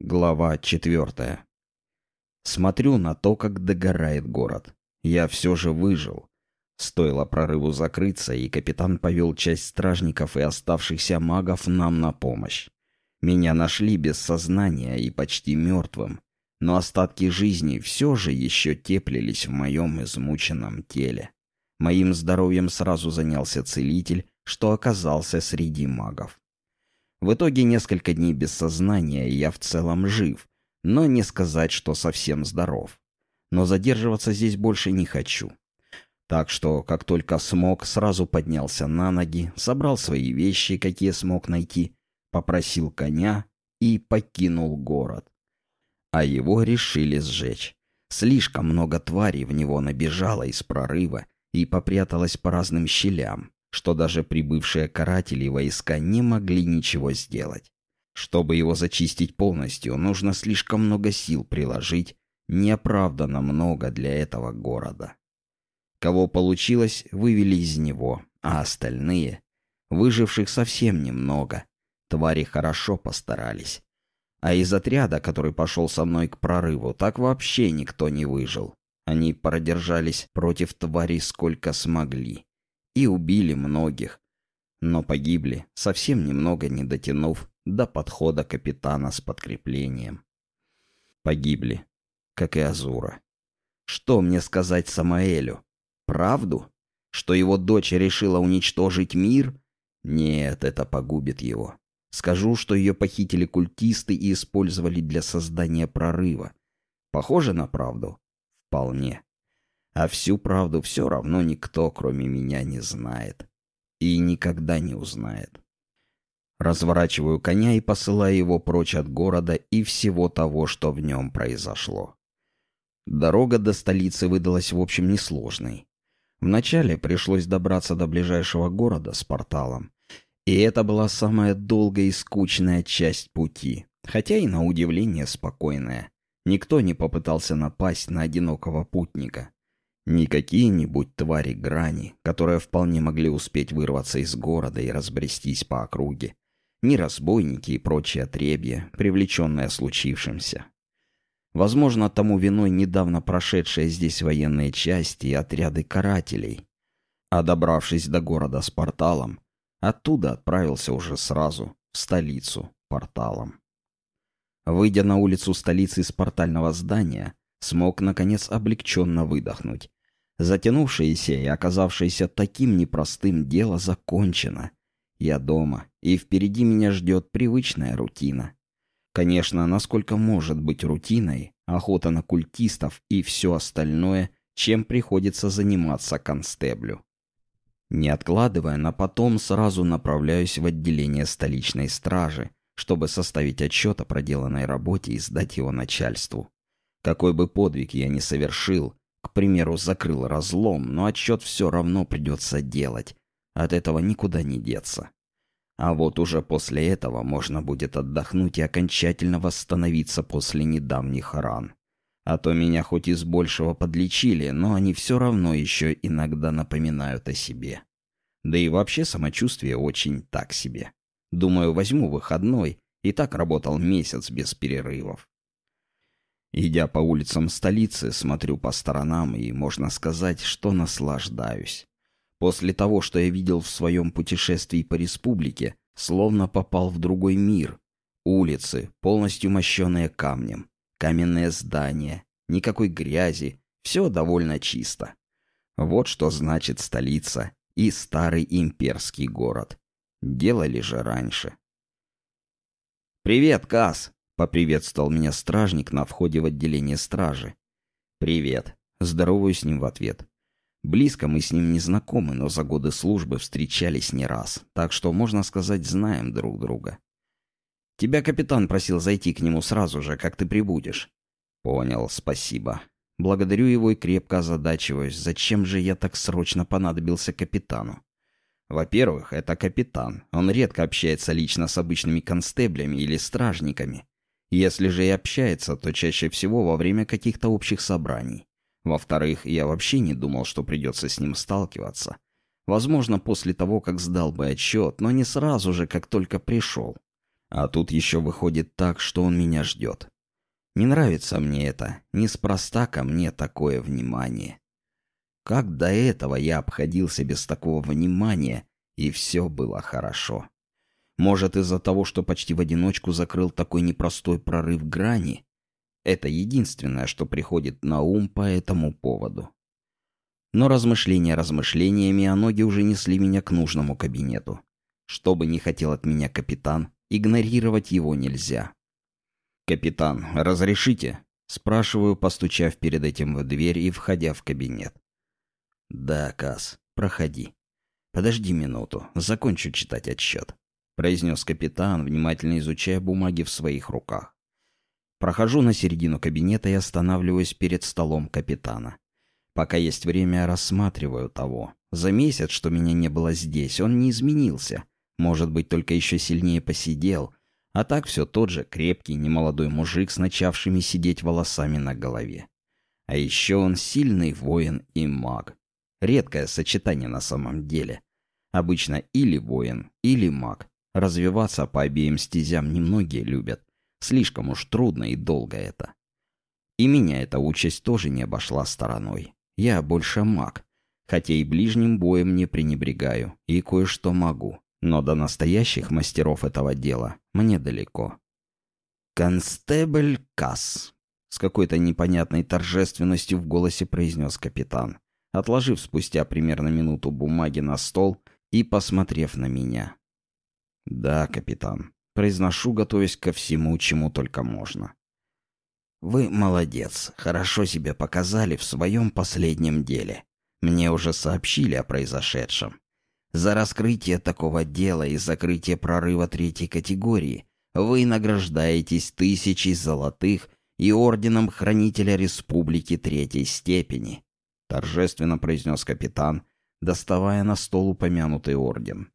Глава четвертая. Смотрю на то, как догорает город. Я все же выжил. Стоило прорыву закрыться, и капитан повел часть стражников и оставшихся магов нам на помощь. Меня нашли без сознания и почти мертвым, но остатки жизни все же еще теплились в моем измученном теле. Моим здоровьем сразу занялся целитель, что оказался среди магов. В итоге несколько дней без сознания, и я в целом жив, но не сказать, что совсем здоров. Но задерживаться здесь больше не хочу. Так что, как только смог, сразу поднялся на ноги, собрал свои вещи, какие смог найти, попросил коня и покинул город. А его решили сжечь. Слишком много тварей в него набежало из прорыва и попряталось по разным щелям что даже прибывшие каратели войска не могли ничего сделать. Чтобы его зачистить полностью, нужно слишком много сил приложить, неоправданно много для этого города. Кого получилось, вывели из него, а остальные, выживших совсем немного, твари хорошо постарались. А из отряда, который пошел со мной к прорыву, так вообще никто не выжил. Они продержались против тварей сколько смогли и убили многих, но погибли, совсем немного не дотянув до подхода капитана с подкреплением. Погибли, как и Азура. Что мне сказать Самаэлю? Правду? Что его дочь решила уничтожить мир? Нет, это погубит его. Скажу, что ее похитили культисты и использовали для создания прорыва. Похоже на правду? Вполне. А всю правду все равно никто, кроме меня, не знает. И никогда не узнает. Разворачиваю коня и посылаю его прочь от города и всего того, что в нем произошло. Дорога до столицы выдалась, в общем, несложной. Вначале пришлось добраться до ближайшего города с порталом. И это была самая долгая и скучная часть пути, хотя и на удивление спокойная. Никто не попытался напасть на одинокого путника. Не какие-нибудь твари грани, которые вполне могли успеть вырваться из города и разбрестись по округе. Не разбойники и прочие отребья, привлеченные случившимся. Возможно, тому виной недавно прошедшие здесь военные части и отряды карателей. А добравшись до города с порталом, оттуда отправился уже сразу в столицу порталом. Выйдя на улицу столицы из портального здания, смог, наконец, облегченно выдохнуть. Затянувшееся и оказавшееся таким непростым дело закончено. Я дома, и впереди меня ждет привычная рутина. Конечно, насколько может быть рутиной, охота на культистов и все остальное, чем приходится заниматься констеблю. Не откладывая на потом, сразу направляюсь в отделение столичной стражи, чтобы составить отчет о проделанной работе и сдать его начальству. Какой бы подвиг я ни совершил, к примеру, закрыл разлом, но отчет все равно придется делать. От этого никуда не деться. А вот уже после этого можно будет отдохнуть и окончательно восстановиться после недавних ран. А то меня хоть из большего подлечили, но они все равно еще иногда напоминают о себе. Да и вообще самочувствие очень так себе. Думаю, возьму выходной, и так работал месяц без перерывов. Идя по улицам столицы, смотрю по сторонам и, можно сказать, что наслаждаюсь. После того, что я видел в своем путешествии по республике, словно попал в другой мир. Улицы, полностью мощенные камнем, каменные здания, никакой грязи, все довольно чисто. Вот что значит столица и старый имперский город. Делали же раньше. «Привет, Кас!» — поприветствовал меня стражник на входе в отделение стражи. «Привет». Здоровую с ним в ответ. Близко мы с ним не знакомы, но за годы службы встречались не раз, так что, можно сказать, знаем друг друга. «Тебя капитан просил зайти к нему сразу же, как ты прибудешь». «Понял, спасибо». Благодарю его и крепко озадачиваюсь, зачем же я так срочно понадобился капитану. Во-первых, это капитан. Он редко общается лично с обычными констеблями или стражниками. Если же и общается, то чаще всего во время каких-то общих собраний. Во-вторых, я вообще не думал, что придется с ним сталкиваться. Возможно, после того, как сдал бы отчет, но не сразу же, как только пришел. А тут еще выходит так, что он меня ждет. Не нравится мне это, неспроста ко мне такое внимание. Как до этого я обходился без такого внимания, и все было хорошо. Может, из-за того, что почти в одиночку закрыл такой непростой прорыв грани? Это единственное, что приходит на ум по этому поводу. Но размышления размышлениями, а ноги уже несли меня к нужному кабинету. Что бы ни хотел от меня капитан, игнорировать его нельзя. «Капитан, разрешите?» Спрашиваю, постучав перед этим в дверь и входя в кабинет. «Да, Кас, проходи. Подожди минуту, закончу читать отчет», — произнес капитан, внимательно изучая бумаги в своих руках. Прохожу на середину кабинета и останавливаюсь перед столом капитана. Пока есть время, рассматриваю того. За месяц, что меня не было здесь, он не изменился. Может быть, только еще сильнее посидел. А так все тот же крепкий, немолодой мужик с начавшими сидеть волосами на голове. А еще он сильный воин и маг. Редкое сочетание на самом деле. Обычно или воин, или маг. Развиваться по обеим стезям немногие любят. Слишком уж трудно и долго это. И меня эта участь тоже не обошла стороной. Я больше маг. Хотя и ближним боем не пренебрегаю, и кое-что могу. Но до настоящих мастеров этого дела мне далеко. «Констебль Касс», — с какой-то непонятной торжественностью в голосе произнес капитан, отложив спустя примерно минуту бумаги на стол и посмотрев на меня. «Да, капитан», — произношу, готовясь ко всему, чему только можно. Вы молодец, хорошо себя показали в своем последнем деле. Мне уже сообщили о произошедшем. За раскрытие такого дела и закрытие прорыва третьей категории вы награждаетесь тысячей золотых и орденом Хранителя Республики Третьей степени, торжественно произнес капитан, доставая на стол упомянутый орден.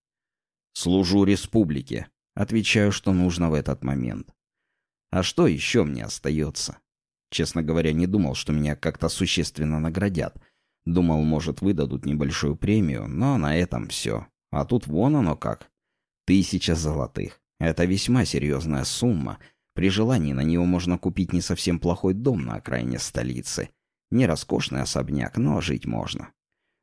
«Служу республике», — отвечаю, что нужно в этот момент. А что еще мне остается? Честно говоря, не думал, что меня как-то существенно наградят. Думал, может, выдадут небольшую премию, но на этом все. А тут вон оно как. Тысяча золотых. Это весьма серьезная сумма. При желании на нее можно купить не совсем плохой дом на окраине столицы. Не роскошный особняк, но жить можно.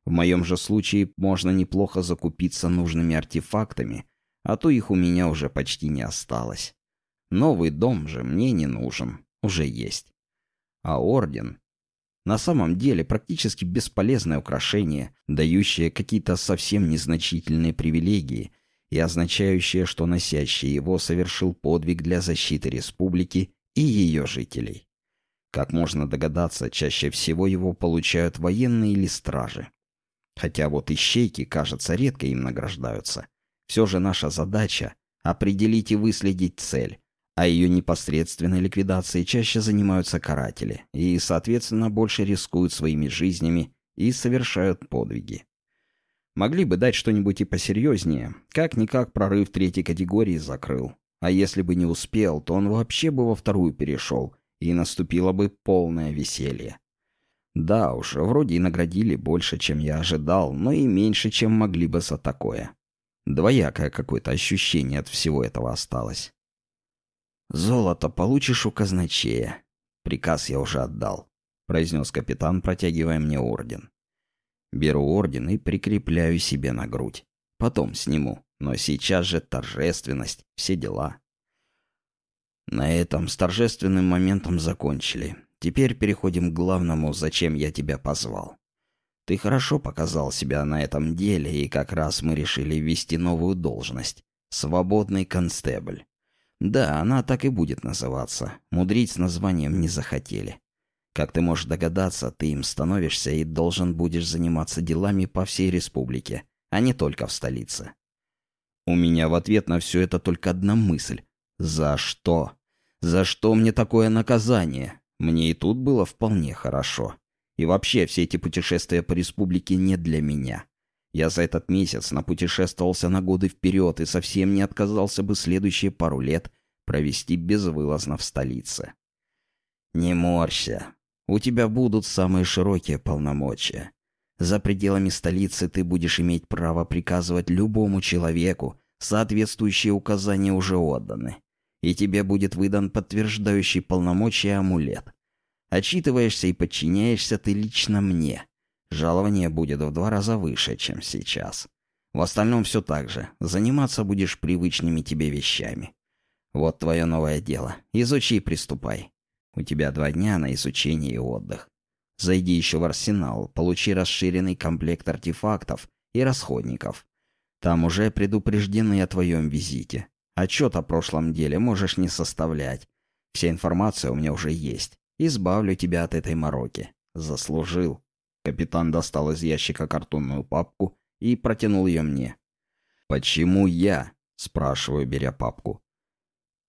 В моем же случае можно неплохо закупиться нужными артефактами, а то их у меня уже почти не осталось. Новый дом же мне не нужен, уже есть. А орден? На самом деле практически бесполезное украшение, дающее какие-то совсем незначительные привилегии и означающее, что носящий его совершил подвиг для защиты республики и ее жителей. Как можно догадаться, чаще всего его получают военные или стражи. Хотя вот ищейки, кажется, редко им награждаются. Все же наша задача — определить и выследить цель, а ее непосредственной ликвидацией чаще занимаются каратели и, соответственно, больше рискуют своими жизнями и совершают подвиги. Могли бы дать что-нибудь и посерьезнее. Как-никак прорыв третьей категории закрыл. А если бы не успел, то он вообще бы во вторую перешел, и наступило бы полное веселье. Да уж, вроде и наградили больше, чем я ожидал, но и меньше, чем могли бы за такое. Двоякое какое-то ощущение от всего этого осталось. «Золото получишь у казначея. Приказ я уже отдал», — произнес капитан, протягивая мне орден. Беру орден и прикрепляю себе на грудь. Потом сниму, но сейчас же торжественность, все дела. На этом с торжественным моментом закончили. Теперь переходим к главному, зачем я тебя позвал. Ты хорошо показал себя на этом деле, и как раз мы решили ввести новую должность — свободный констебль. Да, она так и будет называться. Мудрить с названием не захотели. Как ты можешь догадаться, ты им становишься и должен будешь заниматься делами по всей республике, а не только в столице. У меня в ответ на все это только одна мысль. За что? За что мне такое наказание? Мне и тут было вполне хорошо. И вообще, все эти путешествия по республике не для меня. Я за этот месяц напутешествовался на годы вперед и совсем не отказался бы следующие пару лет провести безвылазно в столице. Не морща. У тебя будут самые широкие полномочия. За пределами столицы ты будешь иметь право приказывать любому человеку, Соответствующие указания уже отданы. И тебе будет выдан подтверждающий полномочия амулет. Отчитываешься и подчиняешься ты лично мне. Жалование будет в два раза выше, чем сейчас. В остальном все так же. Заниматься будешь привычными тебе вещами. Вот твое новое дело. Изучи и приступай. У тебя два дня на изучение и отдых. Зайди еще в арсенал, получи расширенный комплект артефактов и расходников. Там уже предупреждены о твоем визите. Отчет о прошлом деле можешь не составлять. Вся информация у меня уже есть. Избавлю тебя от этой мороки. Заслужил. Капитан достал из ящика картонную папку и протянул ее мне. «Почему я?» — спрашиваю, беря папку.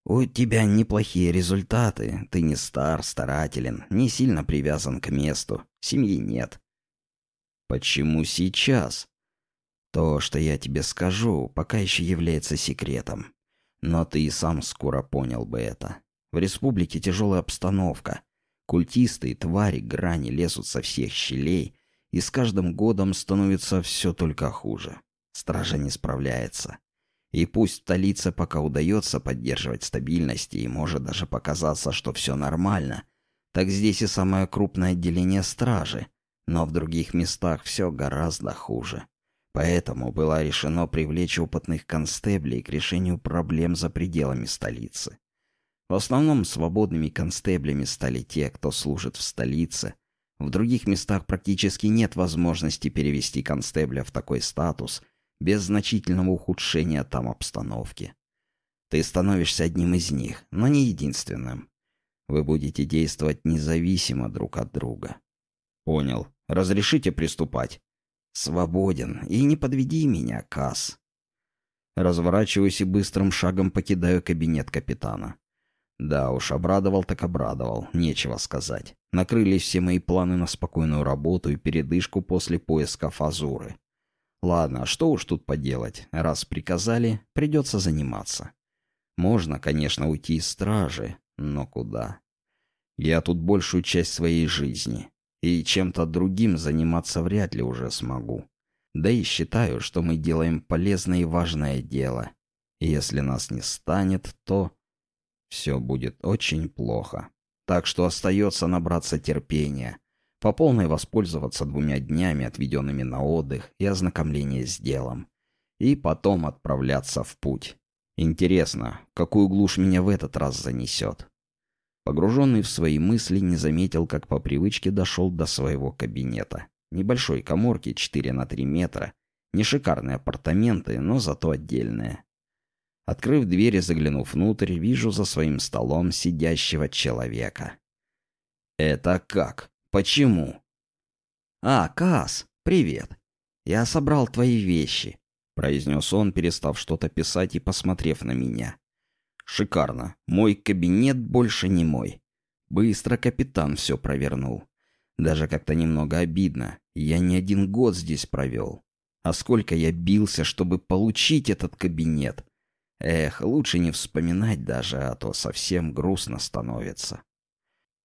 «У тебя неплохие результаты. Ты не стар, старателен, не сильно привязан к месту. Семьи нет». «Почему сейчас?» «То, что я тебе скажу, пока еще является секретом. Но ты и сам скоро понял бы это. В республике тяжелая обстановка. Культисты и твари грани лезут со всех щелей, и с каждым годом становится все только хуже. Стража не справляется. И пусть столице пока удается поддерживать стабильность и может даже показаться, что все нормально, так здесь и самое крупное отделение стражи, но в других местах все гораздо хуже. Поэтому было решено привлечь опытных констеблей к решению проблем за пределами столицы. В основном свободными констеблями стали те, кто служит в столице. В других местах практически нет возможности перевести констебля в такой статус – без значительного ухудшения там обстановки. Ты становишься одним из них, но не единственным. Вы будете действовать независимо друг от друга. Понял. Разрешите приступать? Свободен. И не подведи меня, Касс. Разворачиваюсь и быстрым шагом покидаю кабинет капитана. Да уж, обрадовал так обрадовал, нечего сказать. Накрылись все мои планы на спокойную работу и передышку после поиска Фазуры. Ладно, что уж тут поделать. Раз приказали, придется заниматься. Можно, конечно, уйти из стражи, но куда? Я тут большую часть своей жизни. И чем-то другим заниматься вряд ли уже смогу. Да и считаю, что мы делаем полезное и важное дело. И если нас не станет, то все будет очень плохо. Так что остается набраться терпения — по полной воспользоваться двумя днями, отведенными на отдых и ознакомление с делом. И потом отправляться в путь. Интересно, какую глушь меня в этот раз занесет? Погруженный в свои мысли, не заметил, как по привычке дошел до своего кабинета. Небольшой коморки 4 на 3 метра. Не шикарные апартаменты, но зато отдельные. Открыв дверь и заглянув внутрь, вижу за своим столом сидящего человека. «Это как?» «Почему?» «А, Кас, привет. Я собрал твои вещи», — произнес он, перестав что-то писать и посмотрев на меня. «Шикарно. Мой кабинет больше не мой. Быстро капитан все провернул. Даже как-то немного обидно. Я не один год здесь провел. А сколько я бился, чтобы получить этот кабинет. Эх, лучше не вспоминать даже, а то совсем грустно становится.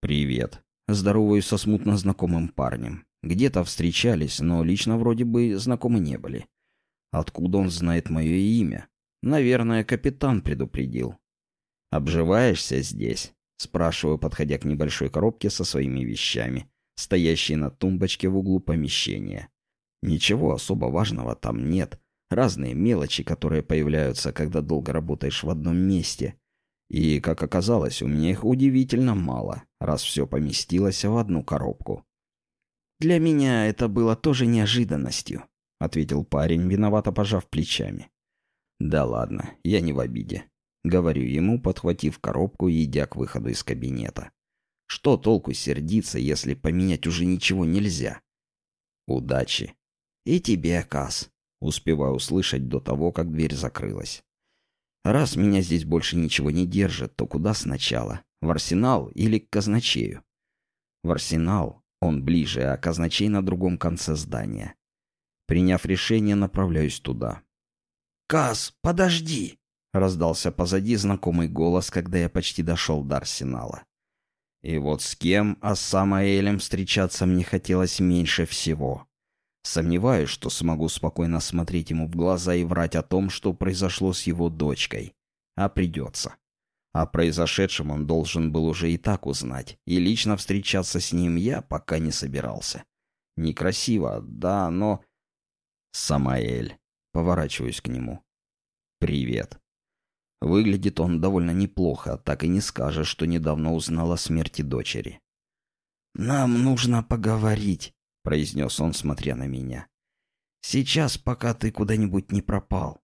«Привет», Здороваюсь со смутно знакомым парнем. Где-то встречались, но лично вроде бы знакомы не были. Откуда он знает мое имя? Наверное, капитан предупредил. «Обживаешься здесь?» Спрашиваю, подходя к небольшой коробке со своими вещами, стоящей на тумбочке в углу помещения. Ничего особо важного там нет. Разные мелочи, которые появляются, когда долго работаешь в одном месте. И, как оказалось, у меня их удивительно мало, раз все поместилось в одну коробку. «Для меня это было тоже неожиданностью», — ответил парень, виновато пожав плечами. «Да ладно, я не в обиде», — говорю ему, подхватив коробку и идя к выходу из кабинета. «Что толку сердиться, если поменять уже ничего нельзя?» «Удачи!» «И тебе, Кас», — успеваю услышать до того, как дверь закрылась. Раз меня здесь больше ничего не держит, то куда сначала? В арсенал или к казначею? В арсенал. Он ближе, а казначей на другом конце здания. Приняв решение, направляюсь туда. «Каз, подожди!» — раздался позади знакомый голос, когда я почти дошел до арсенала. И вот с кем, а с Самоэлем встречаться мне хотелось меньше всего. Сомневаюсь, что смогу спокойно смотреть ему в глаза и врать о том, что произошло с его дочкой. А придется. О произошедшем он должен был уже и так узнать, и лично встречаться с ним я пока не собирался. Некрасиво, да, но... Самаэль. Поворачиваюсь к нему. «Привет». Выглядит он довольно неплохо, так и не скажешь, что недавно узнал о смерти дочери. «Нам нужно поговорить», — произнес он, смотря на меня. «Сейчас, пока ты куда-нибудь не пропал».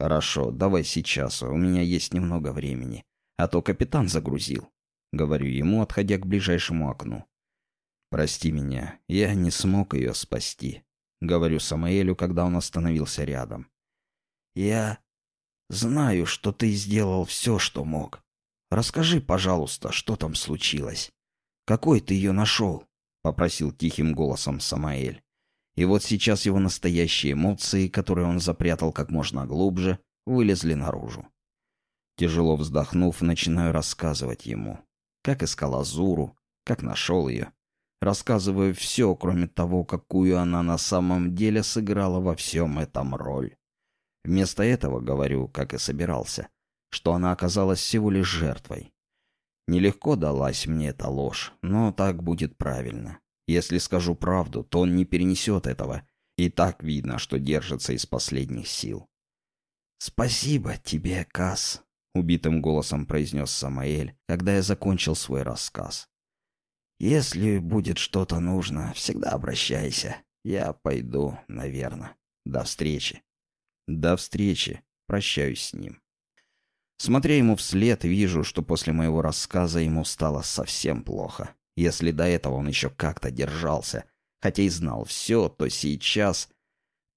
«Хорошо, давай сейчас, у меня есть немного времени, а то капитан загрузил», — говорю ему, отходя к ближайшему окну. «Прости меня, я не смог ее спасти», — говорю Самаэлю, когда он остановился рядом. «Я Знаю, что ты сделал все, что мог. Расскажи, пожалуйста, что там случилось. Какой ты ее нашел?» — попросил тихим голосом Самаэль. И вот сейчас его настоящие эмоции, которые он запрятал как можно глубже, вылезли наружу. Тяжело вздохнув, начинаю рассказывать ему, как искал Азуру, как нашел ее. Рассказываю все, кроме того, какую она на самом деле сыграла во всем этом роль. Вместо этого говорю, как и собирался, что она оказалась всего лишь жертвой. Нелегко далась мне эта ложь, но так будет правильно. Если скажу правду, то он не перенесет этого, и так видно, что держится из последних сил. «Спасибо тебе, Касс», — убитым голосом произнес Самаэль, когда я закончил свой рассказ. «Если будет что-то нужно, всегда обращайся. Я пойду, наверное. До встречи». До встречи. Прощаюсь с ним. Смотря ему вслед, вижу, что после моего рассказа ему стало совсем плохо. Если до этого он еще как-то держался, хотя и знал все, то сейчас...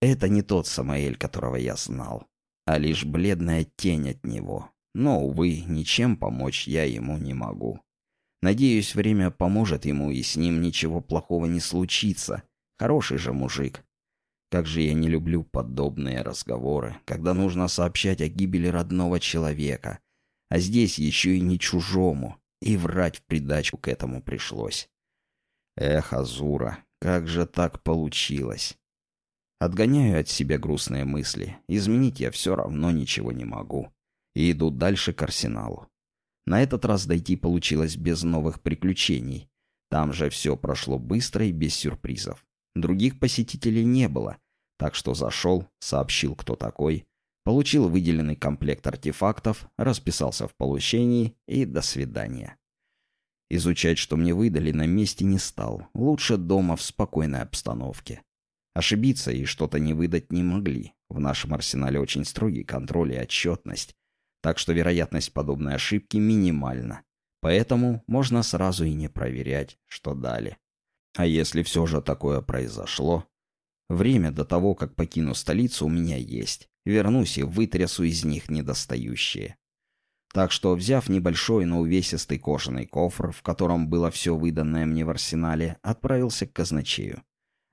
Это не тот Самаэль, которого я знал, а лишь бледная тень от него. Но, увы, ничем помочь я ему не могу. Надеюсь, время поможет ему, и с ним ничего плохого не случится. Хороший же мужик. Как же я не люблю подобные разговоры, когда нужно сообщать о гибели родного человека. А здесь еще и не чужому. И врать в придачу к этому пришлось. Эх, Азура, как же так получилось? Отгоняю от себя грустные мысли. Изменить я все равно ничего не могу. И иду дальше к арсеналу. На этот раз дойти получилось без новых приключений. Там же все прошло быстро и без сюрпризов. Других посетителей не было, так что зашел, сообщил, кто такой, получил выделенный комплект артефактов, расписался в получении и до свидания. Изучать, что мне выдали, на месте не стал. Лучше дома в спокойной обстановке. Ошибиться и что-то не выдать не могли. В нашем арсенале очень строгий контроль и отчетность. Так что вероятность подобной ошибки минимальна. Поэтому можно сразу и не проверять, что дали. А если все же такое произошло, время до того, как покину столицу, у меня есть. Вернусь и вытрясу из них недостающие. Так что, взяв небольшой, но увесистый кожаный кофр, в котором было все выданное мне в арсенале, отправился к казначею.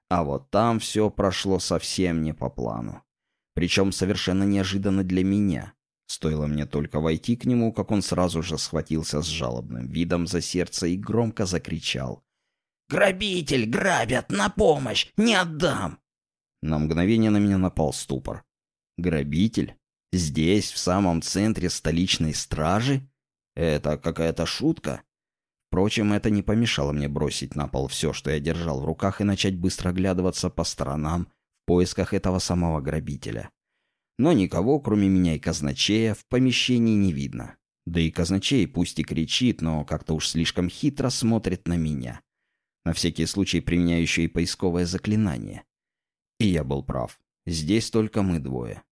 А вот там все прошло совсем не по плану. Причем совершенно неожиданно для меня. Стоило мне только войти к нему, как он сразу же схватился с жалобным видом за сердце и громко закричал. «Грабитель! Грабят! На помощь! Не отдам!» На мгновение на меня напал ступор. «Грабитель? Здесь, в самом центре столичной стражи? Это какая-то шутка?» Впрочем, это не помешало мне бросить на пол все, что я держал в руках, и начать быстро оглядываться по сторонам в поисках этого самого грабителя. Но никого, кроме меня и казначея, в помещении не видно. Да и казначей пусть и кричит, но как-то уж слишком хитро смотрит на меня на всякий случай применяю еще и поисковое заклинание. И я был прав. Здесь только мы двое.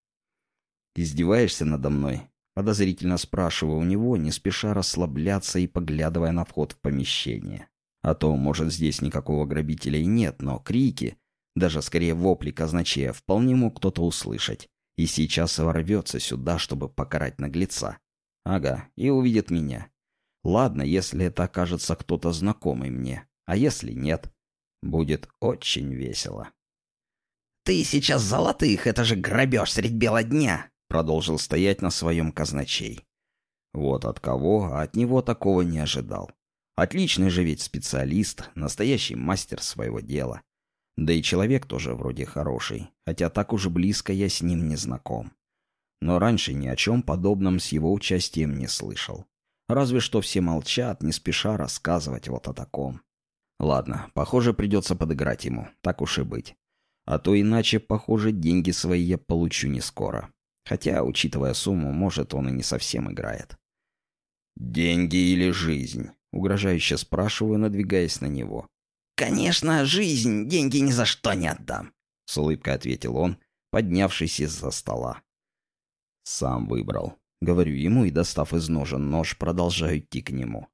«Издеваешься надо мной?» Подозрительно спрашиваю у него, не спеша расслабляться и поглядывая на вход в помещение. А то, может, здесь никакого грабителя и нет, но крики, даже скорее вопли казначея, вполне мог кто-то услышать. И сейчас ворвется сюда, чтобы покарать наглеца. Ага, и увидит меня. Ладно, если это окажется кто-то знакомый мне. А если нет, будет очень весело. «Тысяча золотых — это же грабеж средь бела дня!» Продолжил стоять на своем казначей. Вот от кого, а от него такого не ожидал. Отличный же ведь специалист, настоящий мастер своего дела. Да и человек тоже вроде хороший, хотя так уже близко я с ним не знаком. Но раньше ни о чем подобном с его участием не слышал. Разве что все молчат, не спеша рассказывать вот о таком. Ладно, похоже, придется подыграть ему, так уж и быть. А то иначе, похоже, деньги свои я получу не скоро. Хотя, учитывая сумму, может, он и не совсем играет. «Деньги или жизнь?» — угрожающе спрашиваю, надвигаясь на него. «Конечно, жизнь, деньги ни за что не отдам», — с улыбкой ответил он, поднявшись из-за стола. «Сам выбрал», — говорю ему и, достав из ножен нож, продолжаю идти к нему.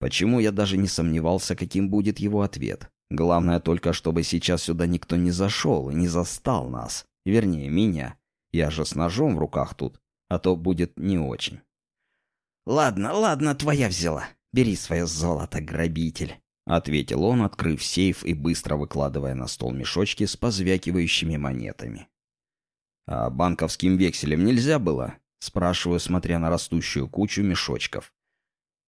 Почему я даже не сомневался, каким будет его ответ? Главное только, чтобы сейчас сюда никто не зашел и не застал нас. Вернее, меня. Я же с ножом в руках тут, а то будет не очень. «Ладно, ладно, твоя взяла. Бери свое золото, грабитель». — ответил он, открыв сейф и быстро выкладывая на стол мешочки с позвякивающими монетами. «А банковским векселем нельзя было?» — спрашиваю, смотря на растущую кучу мешочков.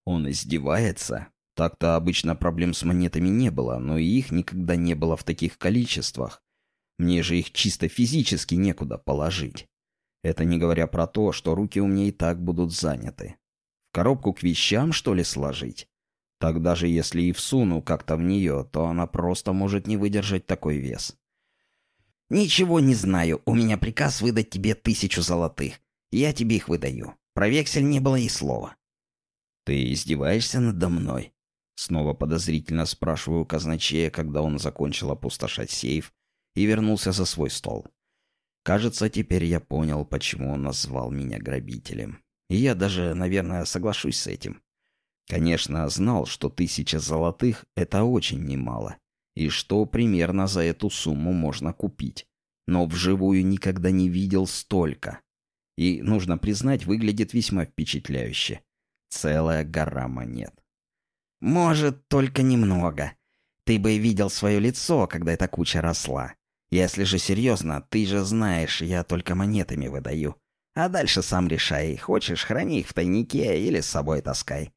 Он издевается. Так-то обычно проблем с монетами не было, но и их никогда не было в таких количествах. Мне же их чисто физически некуда положить. Это не говоря про то, что руки у меня и так будут заняты. В коробку к вещам, что ли, сложить? Так даже если и всуну как-то в нее, то она просто может не выдержать такой вес. «Ничего не знаю. У меня приказ выдать тебе тысячу золотых. Я тебе их выдаю. Про вексель не было и слова. «Ты издеваешься надо мной?» Снова подозрительно спрашиваю казначея, когда он закончил опустошать сейф и вернулся за свой стол. Кажется, теперь я понял, почему он назвал меня грабителем. И я даже, наверное, соглашусь с этим. Конечно, знал, что тысяча золотых — это очень немало, и что примерно за эту сумму можно купить. Но вживую никогда не видел столько. И, нужно признать, выглядит весьма впечатляюще. Целая гора монет. «Может, только немного. Ты бы видел свое лицо, когда эта куча росла. Если же серьезно, ты же знаешь, я только монетами выдаю. А дальше сам решай, хочешь, храни их в тайнике или с собой таскай.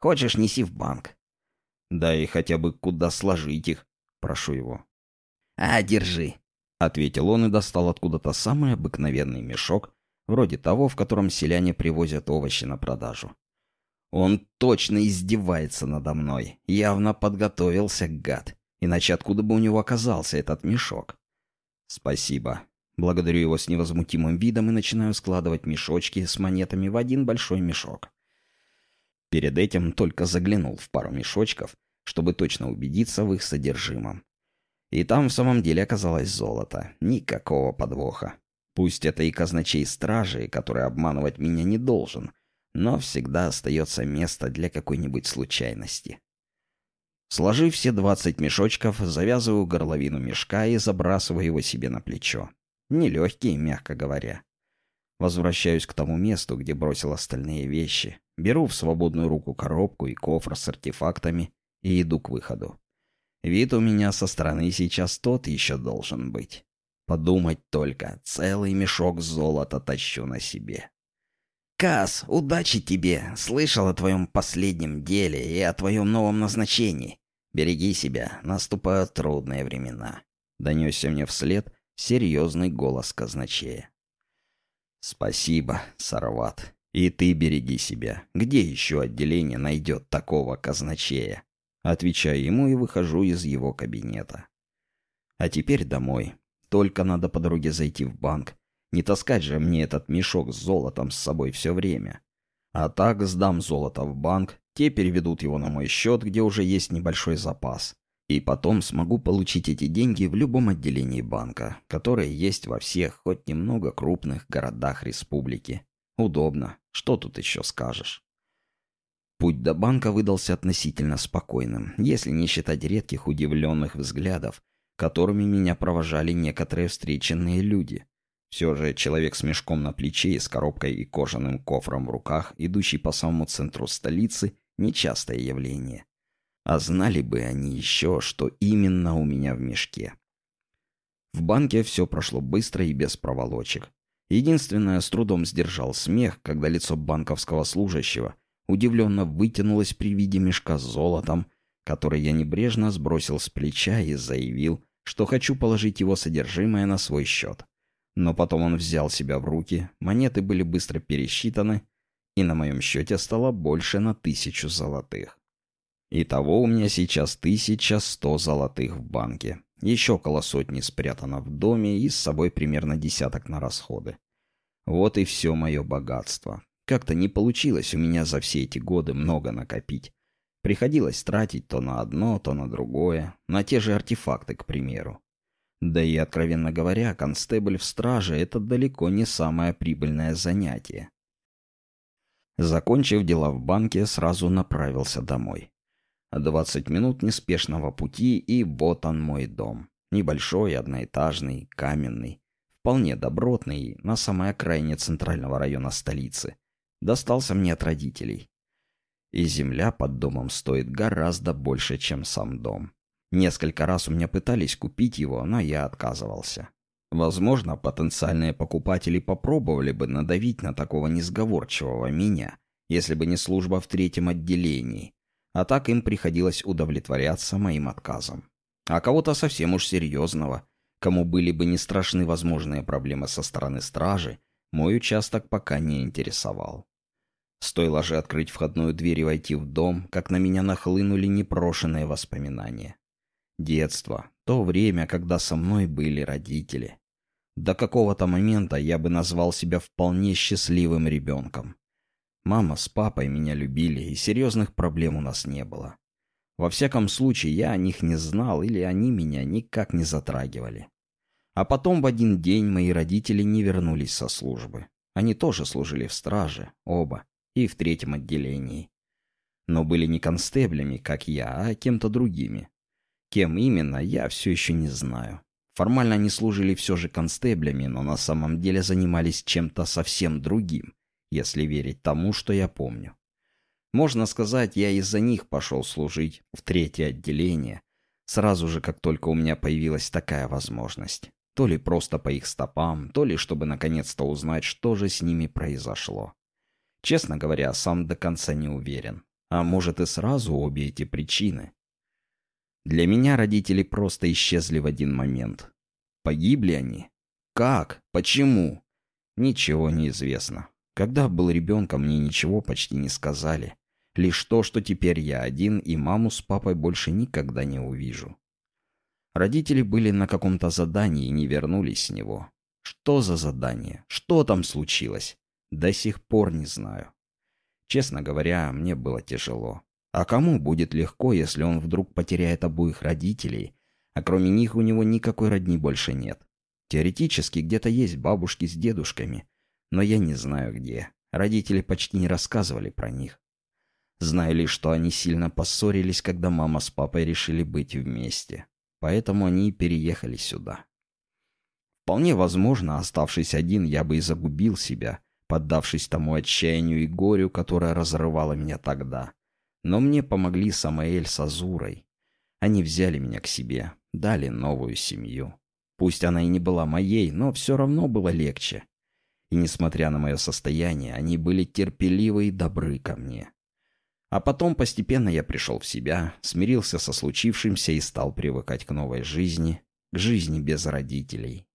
Хочешь, неси в банк. Да и хотя бы куда сложить их, прошу его. А, держи, — ответил он и достал откуда-то самый обыкновенный мешок, вроде того, в котором селяне привозят овощи на продажу. Он точно издевается надо мной. Явно подготовился, гад. Иначе откуда бы у него оказался этот мешок? Спасибо. Благодарю его с невозмутимым видом и начинаю складывать мешочки с монетами в один большой мешок. Перед этим только заглянул в пару мешочков, чтобы точно убедиться в их содержимом. И там в самом деле оказалось золото. Никакого подвоха. Пусть это и казначей стражи, который обманывать меня не должен, но всегда остается место для какой-нибудь случайности. Сложив все двадцать мешочков, завязываю горловину мешка и забрасываю его себе на плечо. Нелегкий, мягко говоря. Возвращаюсь к тому месту, где бросил остальные вещи. Беру в свободную руку коробку и кофр с артефактами и иду к выходу. Вид у меня со стороны сейчас тот еще должен быть. Подумать только, целый мешок золота тащу на себе. «Кас, удачи тебе! Слышал о твоем последнем деле и о твоем новом назначении. Береги себя, наступают трудные времена», — донесся мне вслед серьезный голос казначея. «Спасибо, Сарват. И ты береги себя. Где еще отделение найдет такого казначея?» Отвечаю ему и выхожу из его кабинета. А теперь домой. Только надо по дороге зайти в банк не таскать же мне этот мешок с золотом с собой все время. А так сдам золото в банк, те переведут его на мой счет, где уже есть небольшой запас. И потом смогу получить эти деньги в любом отделении банка, которое есть во всех, хоть немного крупных городах республики. Удобно. Что тут еще скажешь? Путь до банка выдался относительно спокойным, если не считать редких удивленных взглядов, которыми меня провожали некоторые встреченные люди. Все же человек с мешком на плече и с коробкой и кожаным кофром в руках, идущий по самому центру столицы, нечастое явление. А знали бы они еще, что именно у меня в мешке. В банке все прошло быстро и без проволочек. Единственное, с трудом сдержал смех, когда лицо банковского служащего удивленно вытянулось при виде мешка с золотом, который я небрежно сбросил с плеча и заявил, что хочу положить его содержимое на свой счет. Но потом он взял себя в руки, монеты были быстро пересчитаны, и на моем счете стало больше на тысячу золотых. Итого у меня сейчас 1100 золотых в банке. Еще около сотни спрятано в доме и с собой примерно десяток на расходы. Вот и все мое богатство. Как-то не получилось у меня за все эти годы много накопить. Приходилось тратить то на одно, то на другое, на те же артефакты, к примеру. Да и, откровенно говоря, констебль в страже — это далеко не самое прибыльное занятие. Закончив дела в банке, сразу направился домой. Двадцать минут неспешного пути, и вот он мой дом. Небольшой, одноэтажный, каменный. Вполне добротный, на самой окраине центрального района столицы. Достался мне от родителей. И земля под домом стоит гораздо больше, чем сам дом. Несколько раз у меня пытались купить его, но я отказывался. Возможно, потенциальные покупатели попробовали бы надавить на такого несговорчивого меня, если бы не служба в третьем отделении, а так им приходилось удовлетворяться моим отказом. А кого-то совсем уж серьезного, кому были бы не страшны возможные проблемы со стороны стражи, мой участок пока не интересовал. Стоило же открыть входную дверь и войти в дом, как на меня нахлынули непрошенные воспоминания. Детство, то время, когда со мной были родители. До какого-то момента я бы назвал себя вполне счастливым ребенком. Мама с папой меня любили, и серьезных проблем у нас не было. Во всяком случае, я о них не знал, или они меня никак не затрагивали. А потом в один день мои родители не вернулись со службы. Они тоже служили в страже, оба, и в третьем отделении. Но были не констеблями, как я, а кем-то другими. Кем именно, я все еще не знаю. Формально они служили все же констеблями, но на самом деле занимались чем-то совсем другим если верить тому, что я помню. Можно сказать, я из-за них пошел служить в третье отделение, сразу же, как только у меня появилась такая возможность. То ли просто по их стопам, то ли чтобы наконец-то узнать, что же с ними произошло. Честно говоря, сам до конца не уверен. А может и сразу обе эти причины. Для меня родители просто исчезли в один момент. Погибли они? Как? Почему? Ничего не известно. Когда был ребенком, мне ничего почти не сказали. Лишь то, что теперь я один, и маму с папой больше никогда не увижу. Родители были на каком-то задании и не вернулись с него. Что за задание? Что там случилось? До сих пор не знаю. Честно говоря, мне было тяжело. А кому будет легко, если он вдруг потеряет обоих родителей, а кроме них у него никакой родни больше нет? Теоретически где-то есть бабушки с дедушками, но я не знаю где. Родители почти не рассказывали про них. Знаю лишь, что они сильно поссорились, когда мама с папой решили быть вместе. Поэтому они и переехали сюда. Вполне возможно, оставшись один, я бы и загубил себя, поддавшись тому отчаянию и горю, которое разрывало меня тогда. Но мне помогли Самаэль с Азурой. Они взяли меня к себе, дали новую семью. Пусть она и не была моей, но все равно было легче и, несмотря на мое состояние, они были терпеливы и добры ко мне. А потом постепенно я пришел в себя, смирился со случившимся и стал привыкать к новой жизни, к жизни без родителей.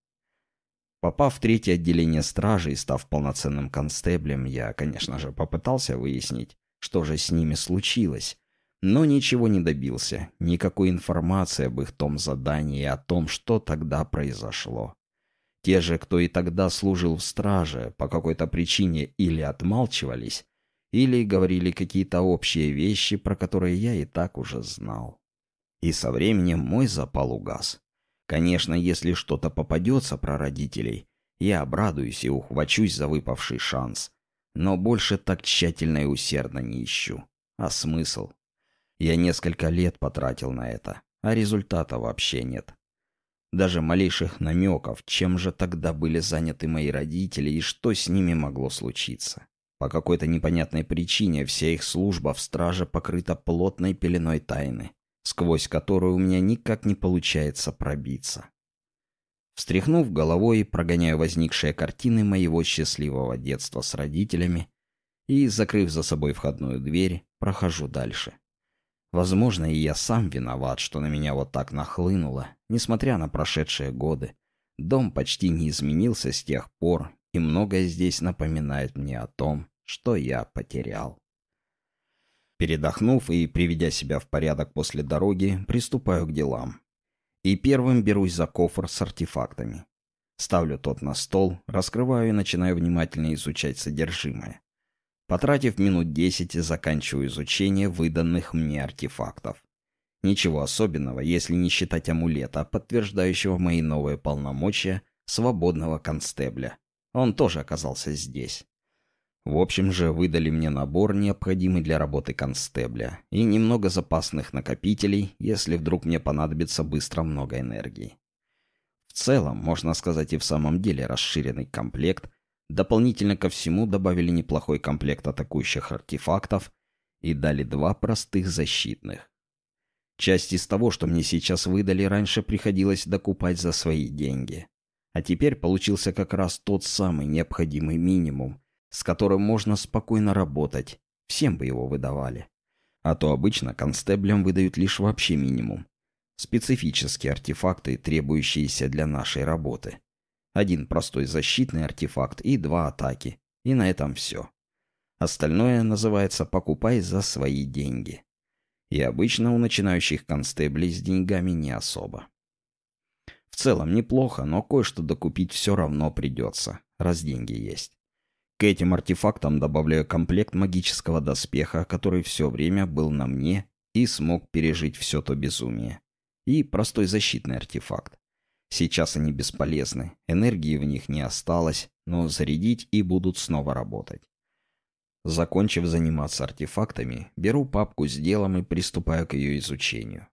Попав в третье отделение стражи и став полноценным констеблем, я, конечно же, попытался выяснить, что же с ними случилось, но ничего не добился, никакой информации об их том задании и о том, что тогда произошло. Те же, кто и тогда служил в страже, по какой-то причине или отмалчивались, или говорили какие-то общие вещи, про которые я и так уже знал. И со временем мой запал угас. Конечно, если что-то попадется про родителей, я обрадуюсь и ухвачусь за выпавший шанс. Но больше так тщательно и усердно не ищу. А смысл? Я несколько лет потратил на это, а результата вообще нет даже малейших намеков, чем же тогда были заняты мои родители и что с ними могло случиться. По какой-то непонятной причине вся их служба в страже покрыта плотной пеленой тайны, сквозь которую у меня никак не получается пробиться. Встряхнув головой, прогоняю возникшие картины моего счастливого детства с родителями и, закрыв за собой входную дверь, прохожу дальше. Возможно, и я сам виноват, что на меня вот так нахлынуло, несмотря на прошедшие годы. Дом почти не изменился с тех пор, и многое здесь напоминает мне о том, что я потерял. Передохнув и приведя себя в порядок после дороги, приступаю к делам. И первым берусь за кофр с артефактами. Ставлю тот на стол, раскрываю и начинаю внимательно изучать содержимое. Потратив минут десять, заканчиваю изучение выданных мне артефактов. Ничего особенного, если не считать амулета, подтверждающего мои новые полномочия свободного констебля. Он тоже оказался здесь. В общем же, выдали мне набор, необходимый для работы констебля, и немного запасных накопителей, если вдруг мне понадобится быстро много энергии. В целом, можно сказать и в самом деле расширенный комплект, Дополнительно ко всему добавили неплохой комплект атакующих артефактов и дали два простых защитных. Часть из того, что мне сейчас выдали, раньше приходилось докупать за свои деньги. А теперь получился как раз тот самый необходимый минимум, с которым можно спокойно работать. Всем бы его выдавали. А то обычно констеблям выдают лишь вообще минимум. Специфические артефакты, требующиеся для нашей работы. Один простой защитный артефакт и два атаки. И на этом все. Остальное называется «покупай за свои деньги». И обычно у начинающих констеблей с деньгами не особо. В целом неплохо, но кое-что докупить все равно придется, раз деньги есть. К этим артефактам добавляю комплект магического доспеха, который все время был на мне и смог пережить все то безумие. И простой защитный артефакт. Сейчас они бесполезны, энергии в них не осталось, но зарядить и будут снова работать. Закончив заниматься артефактами, беру папку с делом и приступаю к ее изучению.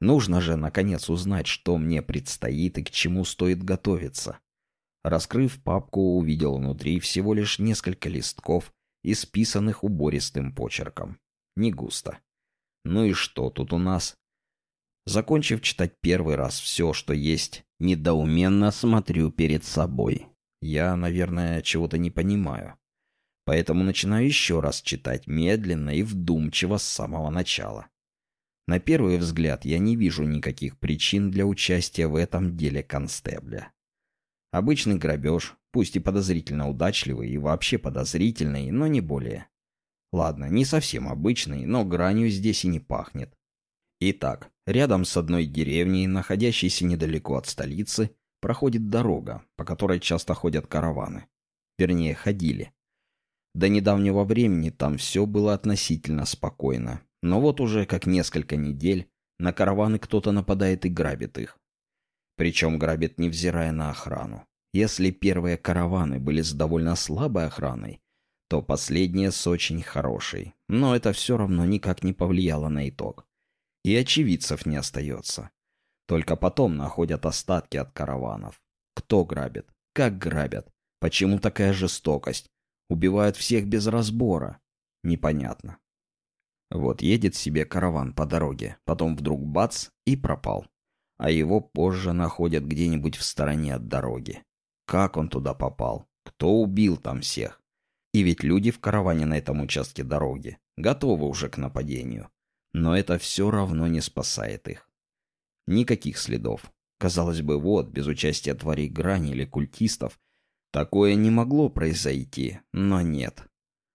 Нужно же, наконец, узнать, что мне предстоит и к чему стоит готовиться. Раскрыв папку, увидел внутри всего лишь несколько листков, исписанных убористым почерком. Не густо. Ну и что тут у нас? Закончив читать первый раз все, что есть, недоуменно смотрю перед собой. Я, наверное, чего-то не понимаю. Поэтому начинаю еще раз читать медленно и вдумчиво с самого начала. На первый взгляд я не вижу никаких причин для участия в этом деле констебля. Обычный грабеж, пусть и подозрительно удачливый и вообще подозрительный, но не более. Ладно, не совсем обычный, но гранью здесь и не пахнет. Итак, рядом с одной деревней, находящейся недалеко от столицы, проходит дорога, по которой часто ходят караваны. Вернее, ходили. До недавнего времени там все было относительно спокойно. Но вот уже как несколько недель на караваны кто-то нападает и грабит их. Причем грабит невзирая на охрану. Если первые караваны были с довольно слабой охраной, то последние с очень хорошей. Но это все равно никак не повлияло на итог и очевидцев не остается. Только потом находят остатки от караванов. Кто грабит? Как грабят? Почему такая жестокость? Убивают всех без разбора? Непонятно. Вот едет себе караван по дороге, потом вдруг бац и пропал. А его позже находят где-нибудь в стороне от дороги. Как он туда попал? Кто убил там всех? И ведь люди в караване на этом участке дороги готовы уже к нападению. Но это все равно не спасает их. Никаких следов. Казалось бы, вот, без участия тварей грани или культистов, такое не могло произойти, но нет.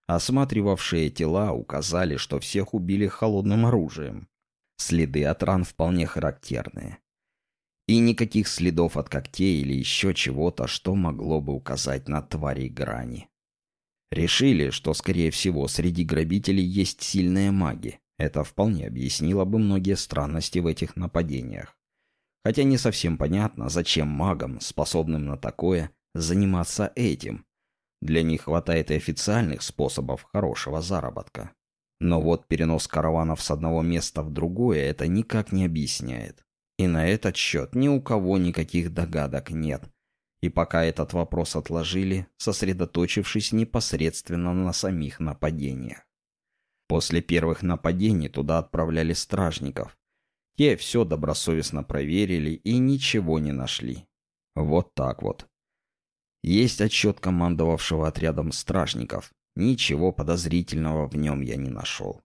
Осматривавшие тела указали, что всех убили холодным оружием. Следы от ран вполне характерные. И никаких следов от когтей или еще чего-то, что могло бы указать на тварей грани. Решили, что, скорее всего, среди грабителей есть сильные маги. Это вполне объяснило бы многие странности в этих нападениях. Хотя не совсем понятно, зачем магам, способным на такое, заниматься этим. Для них хватает и официальных способов хорошего заработка. Но вот перенос караванов с одного места в другое это никак не объясняет. И на этот счет ни у кого никаких догадок нет. И пока этот вопрос отложили, сосредоточившись непосредственно на самих нападениях. После первых нападений туда отправляли стражников. Те все добросовестно проверили и ничего не нашли. Вот так вот. Есть отчет командовавшего отрядом стражников. Ничего подозрительного в нем я не нашел.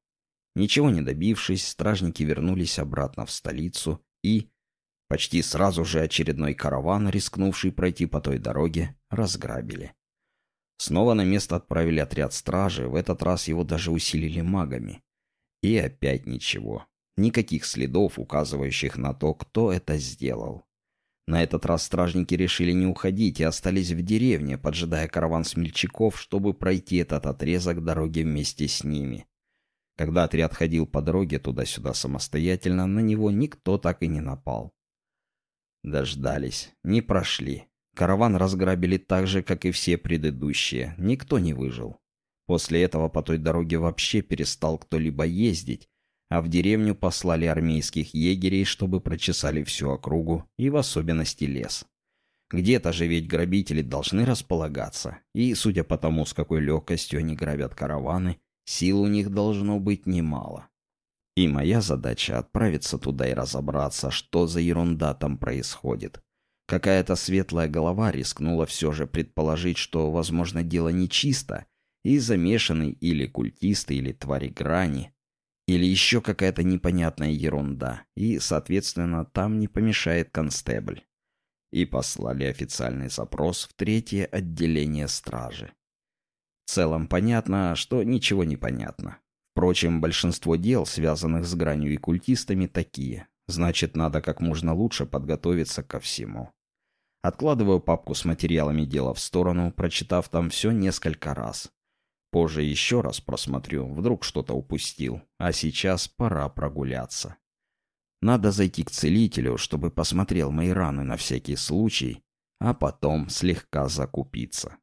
Ничего не добившись, стражники вернулись обратно в столицу и... Почти сразу же очередной караван, рискнувший пройти по той дороге, разграбили. Снова на место отправили отряд стражи, в этот раз его даже усилили магами. И опять ничего. Никаких следов, указывающих на то, кто это сделал. На этот раз стражники решили не уходить и остались в деревне, поджидая караван смельчаков, чтобы пройти этот отрезок дороги вместе с ними. Когда отряд ходил по дороге туда-сюда самостоятельно, на него никто так и не напал. Дождались, не прошли. Караван разграбили так же, как и все предыдущие. Никто не выжил. После этого по той дороге вообще перестал кто-либо ездить, а в деревню послали армейских егерей, чтобы прочесали всю округу и в особенности лес. Где-то же ведь грабители должны располагаться, и, судя по тому, с какой легкостью они грабят караваны, сил у них должно быть немало. И моя задача отправиться туда и разобраться, что за ерунда там происходит. Какая-то светлая голова рискнула все же предположить, что, возможно, дело нечисто, и замешаны или культисты, или твари грани, или еще какая-то непонятная ерунда, и, соответственно, там не помешает констебль. И послали официальный запрос в третье отделение стражи. В целом понятно, что ничего не понятно. Впрочем, большинство дел, связанных с гранью и культистами, такие. Значит, надо как можно лучше подготовиться ко всему. Откладываю папку с материалами дела в сторону, прочитав там все несколько раз. Позже еще раз просмотрю, вдруг что-то упустил. А сейчас пора прогуляться. Надо зайти к целителю, чтобы посмотрел мои раны на всякий случай, а потом слегка закупиться.